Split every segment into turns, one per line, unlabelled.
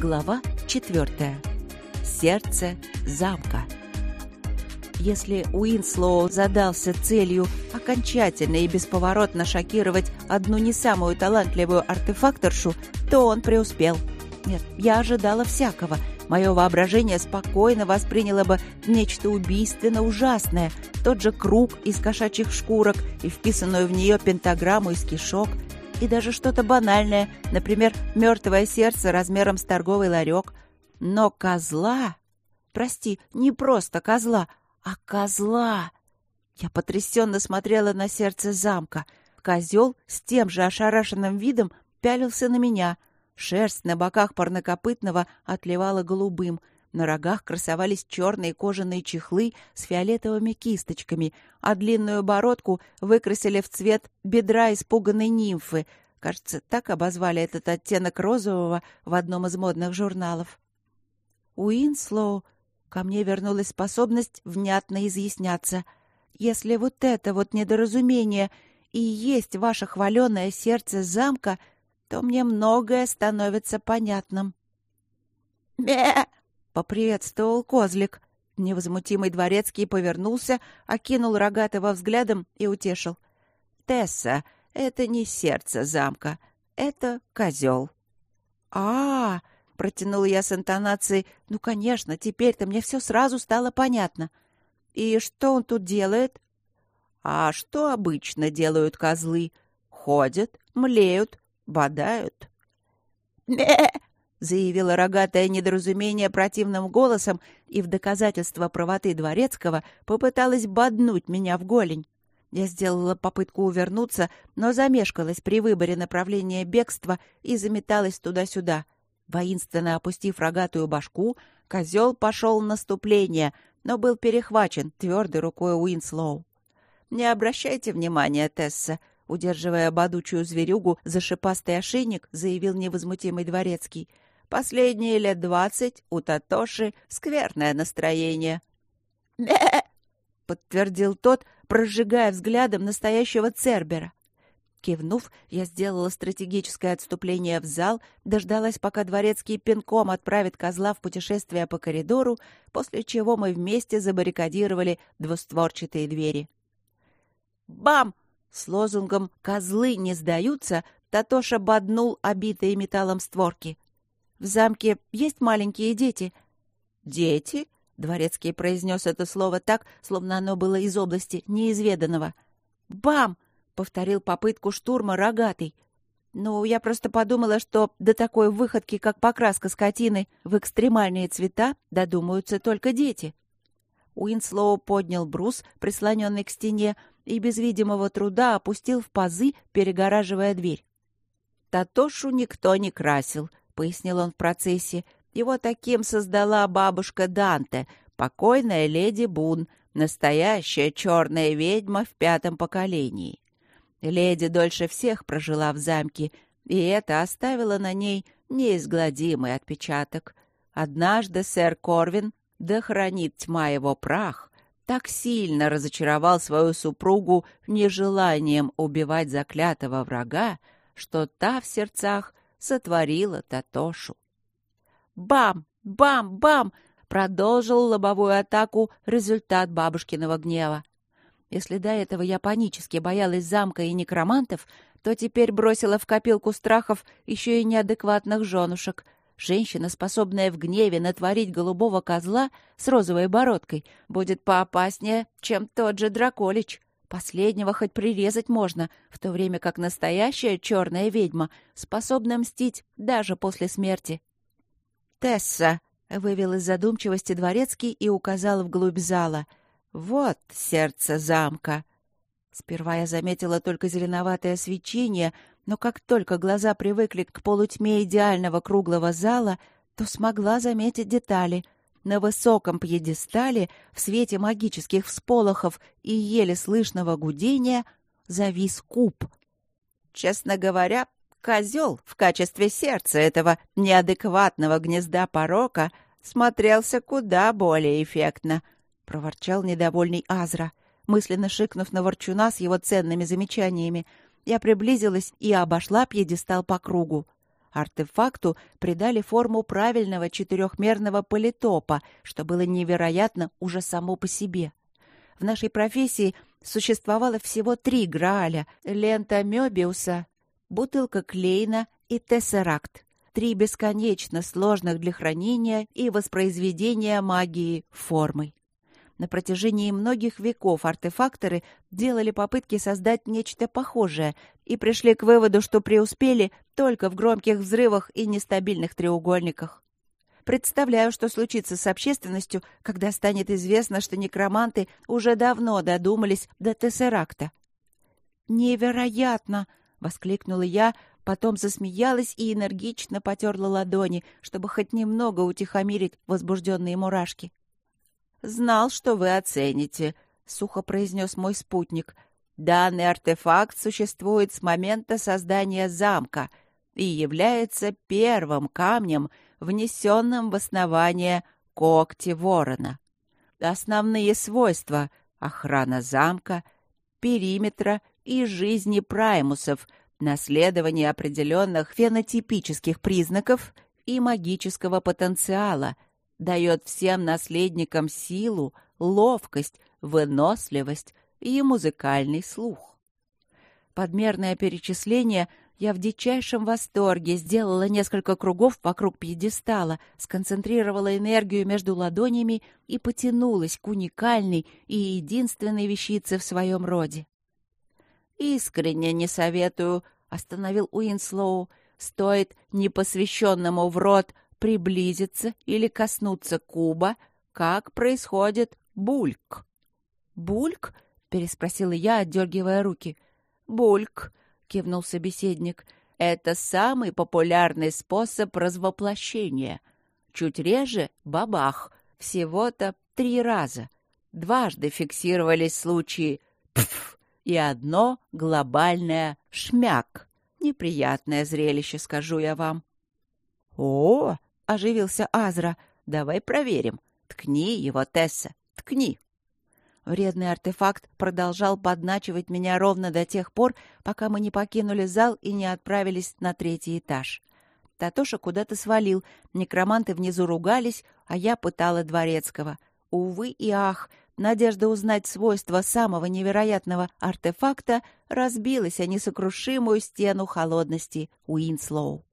Глава четвертая. Сердце замка. Если Уинслоу задался целью окончательно и бесповоротно шокировать одну не самую талантливую артефакторшу, то он преуспел. Нет, я ожидала всякого. Мое воображение спокойно восприняло бы нечто убийственно ужасное. Тот же круг из кошачьих шкурок и вписанную в нее пентаграмму из кишок. И даже что-то банальное, например, мертвое сердце размером с торговый ларек. Но козла... Прости, не просто козла, а козла! Я потрясенно смотрела на сердце замка. Козел с тем же ошарашенным видом пялился на меня. Шерсть на боках парнокопытного отливала голубым. На рогах красовались черные кожаные чехлы с фиолетовыми кисточками, а длинную бородку выкрасили в цвет бедра испуганной нимфы. Кажется, так обозвали этот оттенок розового в одном из модных журналов. Уинслоу Ко мне вернулась способность внятно изъясняться. Если вот это вот недоразумение и есть ваше хваленое сердце замка, то мне многое становится понятным. «Бе!» — поприветствовал козлик. Невозмутимый дворецкий повернулся, окинул рогатого взглядом и утешил. «Тесса, это не сердце замка, это козел». «А, Протянула я с интонацией «Ну, конечно, теперь-то мне все сразу стало понятно». «И что он тут делает?» «А что обычно делают козлы? Ходят, млеют, бодают». «Ме!» — заявило рогатое недоразумение противным голосом и в доказательство правоты дворецкого попыталось боднуть меня в голень. Я сделала попытку увернуться, но замешкалась при выборе направления бегства и заметалась туда-сюда — Воинственно опустив рогатую башку, козел пошел в наступление, но был перехвачен твердой рукой Уинслоу. «Не обращайте внимания, Тесса», — удерживая бодучую зверюгу за шипастый ошейник, заявил невозмутимый дворецкий. «Последние лет двадцать у Татоши скверное настроение». «Бе!» — подтвердил тот, прожигая взглядом настоящего Цербера. Кивнув, я сделала стратегическое отступление в зал, дождалась, пока дворецкий пинком отправит козла в путешествие по коридору, после чего мы вместе забаррикадировали двустворчатые двери. «Бам!» С лозунгом «Козлы не сдаются» Татоша боднул обитые металлом створки. «В замке есть маленькие дети?» «Дети?» — дворецкий произнес это слово так, словно оно было из области неизведанного. «Бам!» повторил попытку штурма рогатый. Ну, я просто подумала, что до такой выходки, как покраска скотины в экстремальные цвета, додумаются только дети. Уинслоу поднял брус, прислоненный к стене, и без видимого труда опустил в пазы, перегораживая дверь. «Татошу никто не красил», — пояснил он в процессе. «Его таким создала бабушка Данте, покойная леди Бун, настоящая черная ведьма в пятом поколении. Леди дольше всех прожила в замке, и это оставило на ней неизгладимый отпечаток. Однажды сэр Корвин, да хранит тьма его прах, так сильно разочаровал свою супругу нежеланием убивать заклятого врага, что та в сердцах сотворила Татошу. «Бам! Бам! Бам!» продолжил лобовую атаку результат бабушкиного гнева. Если до этого я панически боялась замка и некромантов, то теперь бросила в копилку страхов еще и неадекватных женушек. Женщина, способная в гневе натворить голубого козла с розовой бородкой, будет поопаснее, чем тот же Драколич. Последнего хоть прирезать можно, в то время как настоящая черная ведьма способна мстить даже после смерти. «Тесса!» — вывел из задумчивости дворецкий и указал вглубь зала — вот сердце замка. Сперва я заметила только зеленоватое свечение, но как только глаза привыкли к полутьме идеального круглого зала, то смогла заметить детали. На высоком пьедестале, в свете магических всполохов и еле слышного гудения, завис куб. Честно говоря, козел в качестве сердца этого неадекватного гнезда порока смотрелся куда более эффектно — проворчал недовольный Азра. Мысленно шикнув на ворчуна с его ценными замечаниями, я приблизилась и обошла пьедестал по кругу. Артефакту придали форму правильного четырехмерного политопа, что было невероятно уже само по себе. В нашей профессии существовало всего три Грааля — лента Мёбиуса, бутылка Клейна и Тессеракт. Три бесконечно сложных для хранения и воспроизведения магии формы. На протяжении многих веков артефакторы делали попытки создать нечто похожее и пришли к выводу, что преуспели только в громких взрывах и нестабильных треугольниках. Представляю, что случится с общественностью, когда станет известно, что некроманты уже давно додумались до Тессеракта. «Невероятно!» — воскликнула я, потом засмеялась и энергично потерла ладони, чтобы хоть немного утихомирить возбужденные мурашки. «Знал, что вы оцените», — сухо произнес мой спутник. «Данный артефакт существует с момента создания замка и является первым камнем, внесенным в основание когти ворона. Основные свойства — охрана замка, периметра и жизни праймусов, наследование определенных фенотипических признаков и магического потенциала — дает всем наследникам силу, ловкость, выносливость и музыкальный слух. Под мерное перечисление я в дичайшем восторге сделала несколько кругов вокруг пьедестала, сконцентрировала энергию между ладонями и потянулась к уникальной и единственной вещице в своем роде. «Искренне не советую», — остановил Уинслоу, — «стоит непосвященному в род приблизиться или коснуться куба, как происходит бульк. «Бульк?» — переспросила я, отдергивая руки. «Бульк», — кивнул собеседник, — «это самый популярный способ развоплощения. Чуть реже — бабах, всего-то три раза. Дважды фиксировались случаи «пф» и одно глобальное «шмяк». Неприятное зрелище, скажу я вам. «О!» Оживился Азра. «Давай проверим. Ткни его, Тесса, ткни». Вредный артефакт продолжал подначивать меня ровно до тех пор, пока мы не покинули зал и не отправились на третий этаж. Татоша куда-то свалил, некроманты внизу ругались, а я пытала дворецкого. Увы и ах, надежда узнать свойства самого невероятного артефакта разбилась о несокрушимую стену холодности Уинслоу.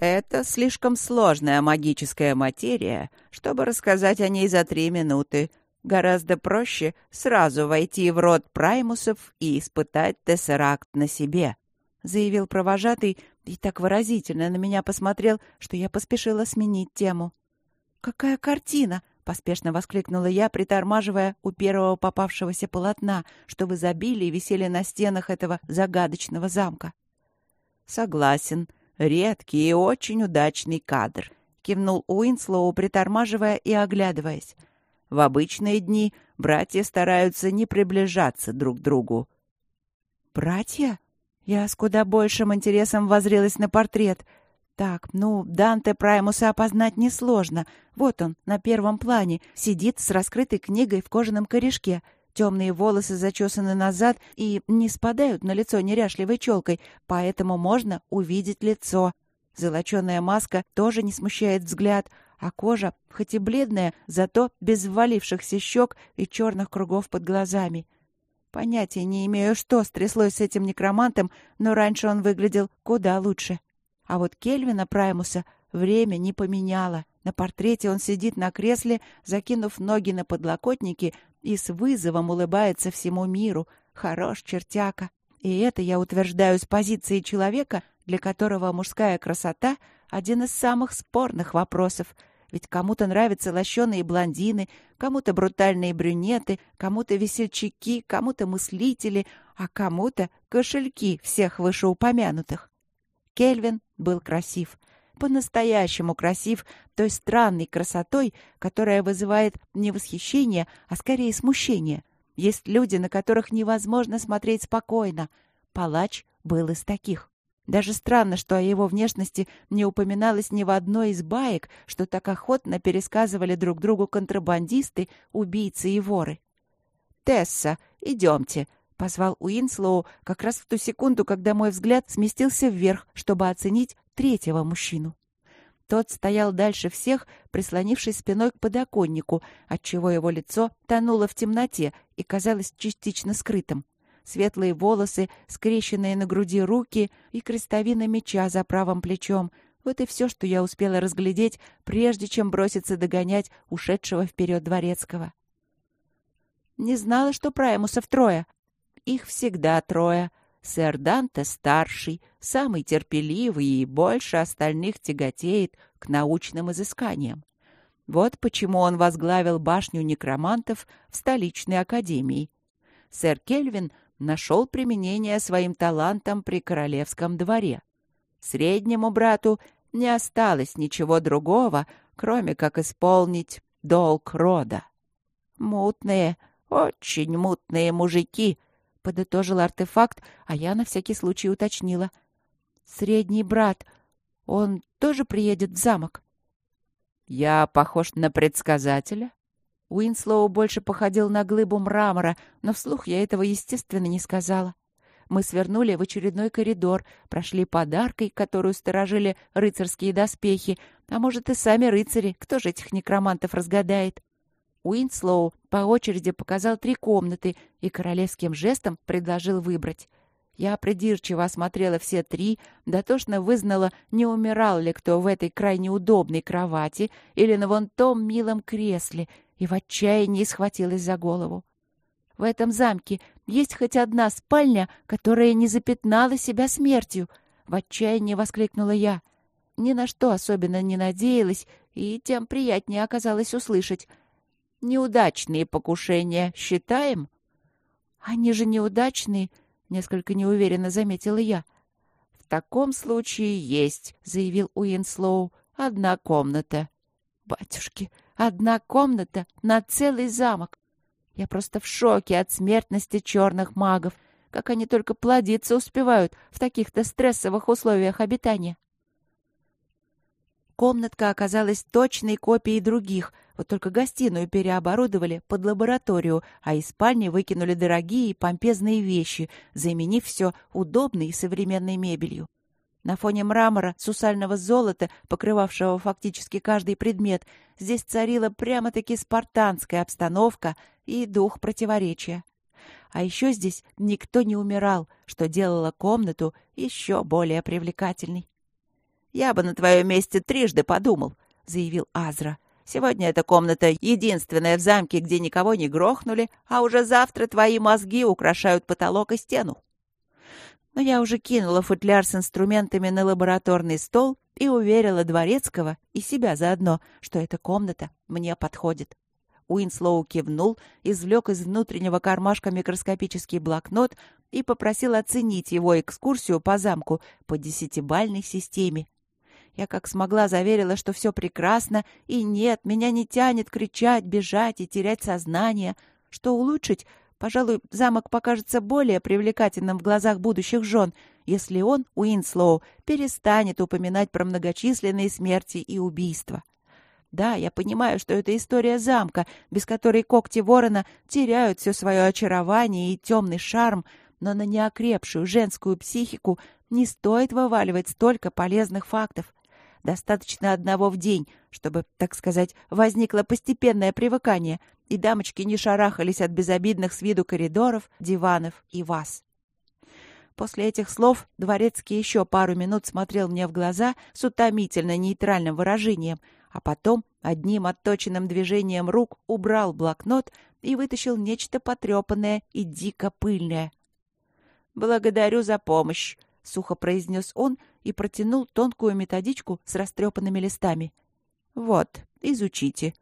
Это слишком сложная магическая материя, чтобы рассказать о ней за три минуты. Гораздо проще сразу войти в рот праймусов и испытать тессеракт на себе», — заявил провожатый и так выразительно на меня посмотрел, что я поспешила сменить тему. «Какая картина!» — поспешно воскликнула я, притормаживая у первого попавшегося полотна, что в изобилии висели на стенах этого загадочного замка. «Согласен», Редкий и очень удачный кадр», — кивнул Уинслоу, притормаживая и оглядываясь. «В обычные дни братья стараются не приближаться друг к другу». «Братья?» Я с куда большим интересом воззрилась на портрет. Так, ну, Данте Праймуса опознать несложно. Вот он, на первом плане, сидит с раскрытой книгой в кожаном корешке — Темные волосы зачесаны назад и не спадают на лицо неряшливой челкой, поэтому можно увидеть лицо. Золоченая маска тоже не смущает взгляд, а кожа, хоть и бледная, зато без ввалившихся щек и черных кругов под глазами. Понятия не имею, что стряслось с этим некромантом, но раньше он выглядел куда лучше. А вот Кельвина Праймуса время не поменяло. На портрете он сидит на кресле, закинув ноги на подлокотники, и с вызовом улыбается всему миру. Хорош чертяка. И это я утверждаю с позиции человека, для которого мужская красота — один из самых спорных вопросов. Ведь кому-то нравятся лощеные блондины, кому-то брутальные брюнеты, кому-то весельчаки, кому-то мыслители, а кому-то кошельки всех вышеупомянутых. Кельвин был красив — по-настоящему красив той странной красотой, которая вызывает не восхищение, а скорее смущение. Есть люди, на которых невозможно смотреть спокойно. Палач был из таких. Даже странно, что о его внешности не упоминалось ни в одной из баек, что так охотно пересказывали друг другу контрабандисты, убийцы и воры. «Тесса, идемте», позвал Уинслоу как раз в ту секунду, когда мой взгляд сместился вверх, чтобы оценить третьего мужчину. Тот стоял дальше всех, прислонившись спиной к подоконнику, отчего его лицо тонуло в темноте и казалось частично скрытым. Светлые волосы, скрещенные на груди руки и крестовина меча за правым плечом — вот и все, что я успела разглядеть, прежде чем броситься догонять ушедшего вперед дворецкого. Не знала, что Праймусов трое. Их всегда трое. Сэр Данте старший, самый терпеливый и больше остальных тяготеет к научным изысканиям. Вот почему он возглавил башню некромантов в столичной академии. Сэр Кельвин нашел применение своим талантам при королевском дворе. Среднему брату не осталось ничего другого, кроме как исполнить долг рода. «Мутные, очень мутные мужики», — подытожил артефакт, а я на всякий случай уточнила. «Средний брат, он тоже приедет в замок?» «Я похож на предсказателя?» Уинслоу больше походил на глыбу мрамора, но вслух я этого, естественно, не сказала. Мы свернули в очередной коридор, прошли под аркой, которую сторожили рыцарские доспехи, а может и сами рыцари, кто же этих некромантов разгадает. Уинслоу по очереди показал три комнаты и королевским жестом предложил выбрать. Я придирчиво осмотрела все три, дотошно вызнала, не умирал ли кто в этой крайне удобной кровати или на вон том милом кресле, и в отчаянии схватилась за голову. В этом замке есть хоть одна спальня, которая не запятнала себя смертью!» — в отчаянии воскликнула я. Ни на что особенно не надеялась, и тем приятнее оказалось услышать. «Неудачные покушения считаем?» «Они же неудачные», — несколько неуверенно заметила я. «В таком случае есть», — заявил Уинслоу. «Одна комната». «Батюшки, одна комната на целый замок! Я просто в шоке от смертности черных магов. Как они только плодиться успевают в таких-то стрессовых условиях обитания. Комнатка оказалась точной копией других, вот только гостиную переоборудовали под лабораторию, а из спальни выкинули дорогие и помпезные вещи, заменив все удобной и современной мебелью. На фоне мрамора, сусального золота, покрывавшего фактически каждый предмет, здесь царила прямо-таки спартанская обстановка и дух противоречия. А еще здесь никто не умирал, что делало комнату еще более привлекательной. «Я бы на твоем месте трижды подумал», — заявил Азра. «Сегодня эта комната единственная в замке, где никого не грохнули, а уже завтра твои мозги украшают потолок и стену» но я уже кинула футляр с инструментами на лабораторный стол и уверила Дворецкого и себя заодно, что эта комната мне подходит. Уинслоу кивнул, извлек из внутреннего кармашка микроскопический блокнот и попросил оценить его экскурсию по замку по десятибальной системе. Я как смогла заверила, что все прекрасно, и нет, меня не тянет кричать, бежать и терять сознание, что улучшить Пожалуй, замок покажется более привлекательным в глазах будущих жен, если он, Уинслоу, перестанет упоминать про многочисленные смерти и убийства. Да, я понимаю, что это история замка, без которой когти ворона теряют все свое очарование и темный шарм, но на неокрепшую женскую психику не стоит вываливать столько полезных фактов. Достаточно одного в день, чтобы, так сказать, возникло постепенное привыкание, и дамочки не шарахались от безобидных с виду коридоров, диванов и вас. После этих слов Дворецкий еще пару минут смотрел мне в глаза с утомительно нейтральным выражением, а потом одним отточенным движением рук убрал блокнот и вытащил нечто потрепанное и дико пыльное. «Благодарю за помощь», — сухо произнес он и протянул тонкую методичку с растрепанными листами. «Вот, изучите».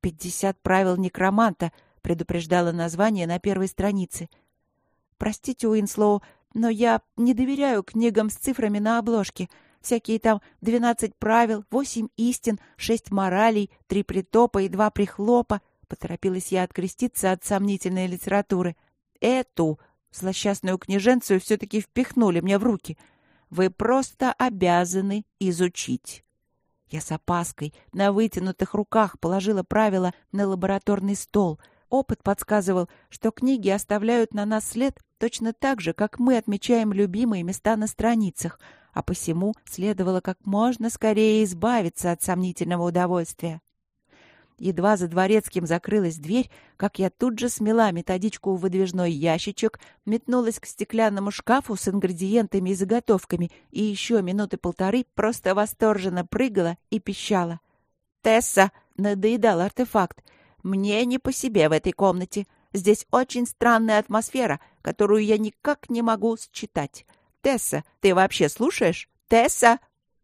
«Пятьдесят правил некроманта», — предупреждало название на первой странице. «Простите, Уинслоу, но я не доверяю книгам с цифрами на обложке. Всякие там двенадцать правил, восемь истин, шесть моралей, три притопа и два прихлопа», — поторопилась я откреститься от сомнительной литературы. «Эту Злосчастную княженцию все-таки впихнули мне в руки. Вы просто обязаны изучить. Я с опаской на вытянутых руках положила правила на лабораторный стол. Опыт подсказывал, что книги оставляют на нас след точно так же, как мы отмечаем любимые места на страницах, а посему следовало как можно скорее избавиться от сомнительного удовольствия. Едва за дворецким закрылась дверь, как я тут же смела методичку в выдвижной ящичек, метнулась к стеклянному шкафу с ингредиентами и заготовками и еще минуты полторы просто восторженно прыгала и пищала. «Тесса!» — надоедал артефакт. «Мне не по себе в этой комнате. Здесь очень странная атмосфера, которую я никак не могу считать. Тесса, ты вообще слушаешь? Тесса!»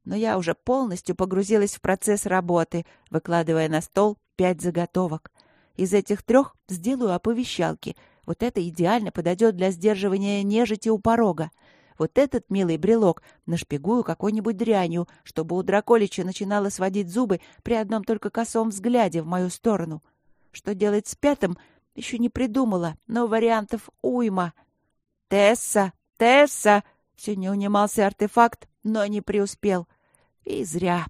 Но я уже полностью погрузилась в процесс работы, выкладывая на стол пять заготовок. Из этих трех сделаю оповещалки. Вот это идеально подойдет для сдерживания нежити у порога. Вот этот милый брелок нашпигую какой-нибудь дрянью, чтобы у Драколича начинало сводить зубы при одном только косом взгляде в мою сторону. Что делать с пятым, еще не придумала, но вариантов уйма. «Тесса! Тесса!» Все не унимался артефакт, но не преуспел. И зря.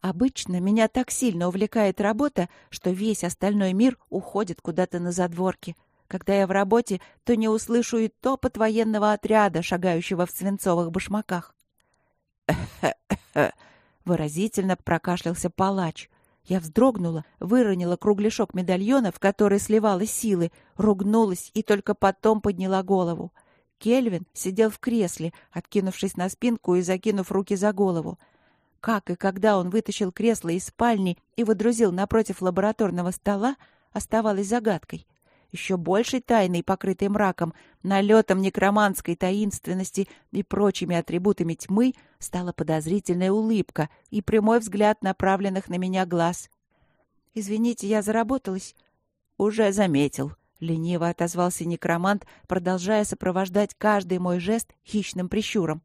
Обычно меня так сильно увлекает работа, что весь остальной мир уходит куда-то на задворки. Когда я в работе, то не услышу и топот военного отряда, шагающего в свинцовых башмаках. Выразительно прокашлялся палач. Я вздрогнула, выронила кругляшок медальона, в который сливалась силы, ругнулась и только потом подняла голову. Кельвин сидел в кресле, откинувшись на спинку и закинув руки за голову. Как и когда он вытащил кресло из спальни и водрузил напротив лабораторного стола, оставалось загадкой. Еще большей тайной, покрытой мраком, налетом некроманской таинственности и прочими атрибутами тьмы, стала подозрительная улыбка и прямой взгляд направленных на меня глаз. «Извините, я заработалась». «Уже заметил», — лениво отозвался некромант, продолжая сопровождать каждый мой жест хищным прищуром.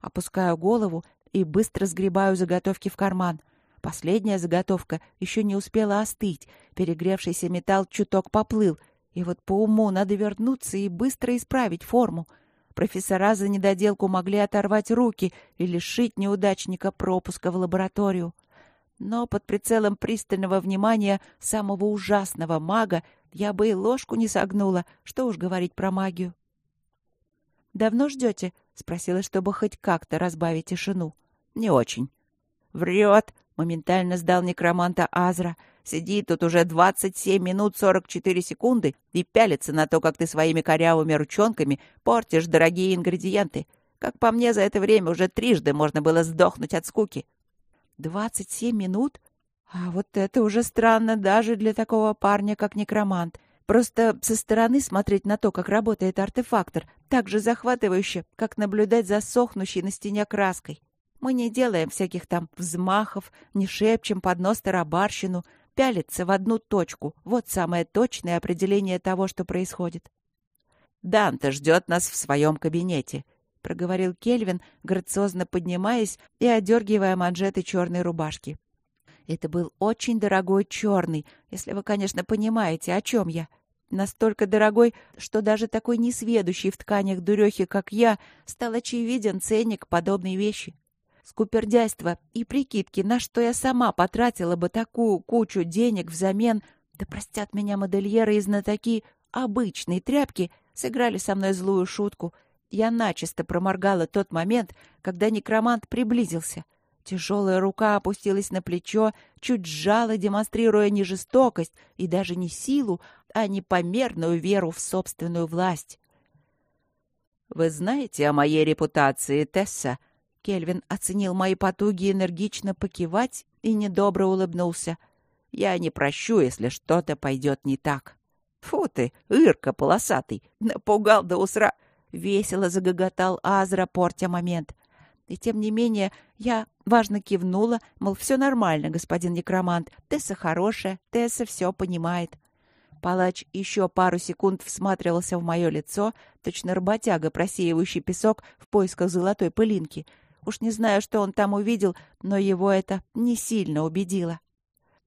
Опускаю голову и быстро сгребаю заготовки в карман. Последняя заготовка еще не успела остыть, перегревшийся металл чуток поплыл, и вот по уму надо вернуться и быстро исправить форму. Профессора за недоделку могли оторвать руки и лишить неудачника пропуска в лабораторию. Но под прицелом пристального внимания самого ужасного мага я бы и ложку не согнула, что уж говорить про магию. «Давно ждете?» — спросила, чтобы хоть как-то разбавить тишину. «Не очень». «Врет!» — моментально сдал некроманта Азра. «Сидит тут уже двадцать семь минут сорок четыре секунды и пялится на то, как ты своими корявыми ручонками портишь дорогие ингредиенты. Как по мне, за это время уже трижды можно было сдохнуть от скуки». «Двадцать семь минут? А вот это уже странно даже для такого парня, как некромант. Просто со стороны смотреть на то, как работает артефактор, так же захватывающе, как наблюдать за сохнущей на стене краской. Мы не делаем всяких там взмахов, не шепчем под нос тарабарщину, пялится в одну точку. Вот самое точное определение того, что происходит. «Данте ждет нас в своем кабинете», — проговорил Кельвин, грациозно поднимаясь и одергивая манжеты черной рубашки. Это был очень дорогой черный, если вы, конечно, понимаете, о чем я. Настолько дорогой, что даже такой несведущий в тканях дурехи, как я, стал очевиден ценник подобной вещи. Скупердяйство и прикидки, на что я сама потратила бы такую кучу денег взамен, да простят меня модельеры и знатоки, обычные тряпки, сыграли со мной злую шутку. Я начисто проморгала тот момент, когда некромант приблизился — Тяжелая рука опустилась на плечо, чуть сжала, демонстрируя не жестокость и даже не силу, а непомерную веру в собственную власть. «Вы знаете о моей репутации, Тесса?» Кельвин оценил мои потуги энергично покивать и недобро улыбнулся. «Я не прощу, если что-то пойдет не так». «Фу ты, Ирка полосатый! Напугал до усра!» Весело загоготал Азра, портя момент. И тем не менее я важно кивнула, мол, все нормально, господин некромант. Тесса хорошая, Тесса все понимает. Палач еще пару секунд всматривался в мое лицо, точно работяга, просеивающий песок в поисках золотой пылинки. Уж не знаю, что он там увидел, но его это не сильно убедило.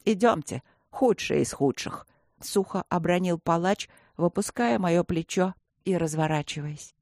«Идемте, худшее из худших», — сухо обронил палач, выпуская мое плечо и разворачиваясь.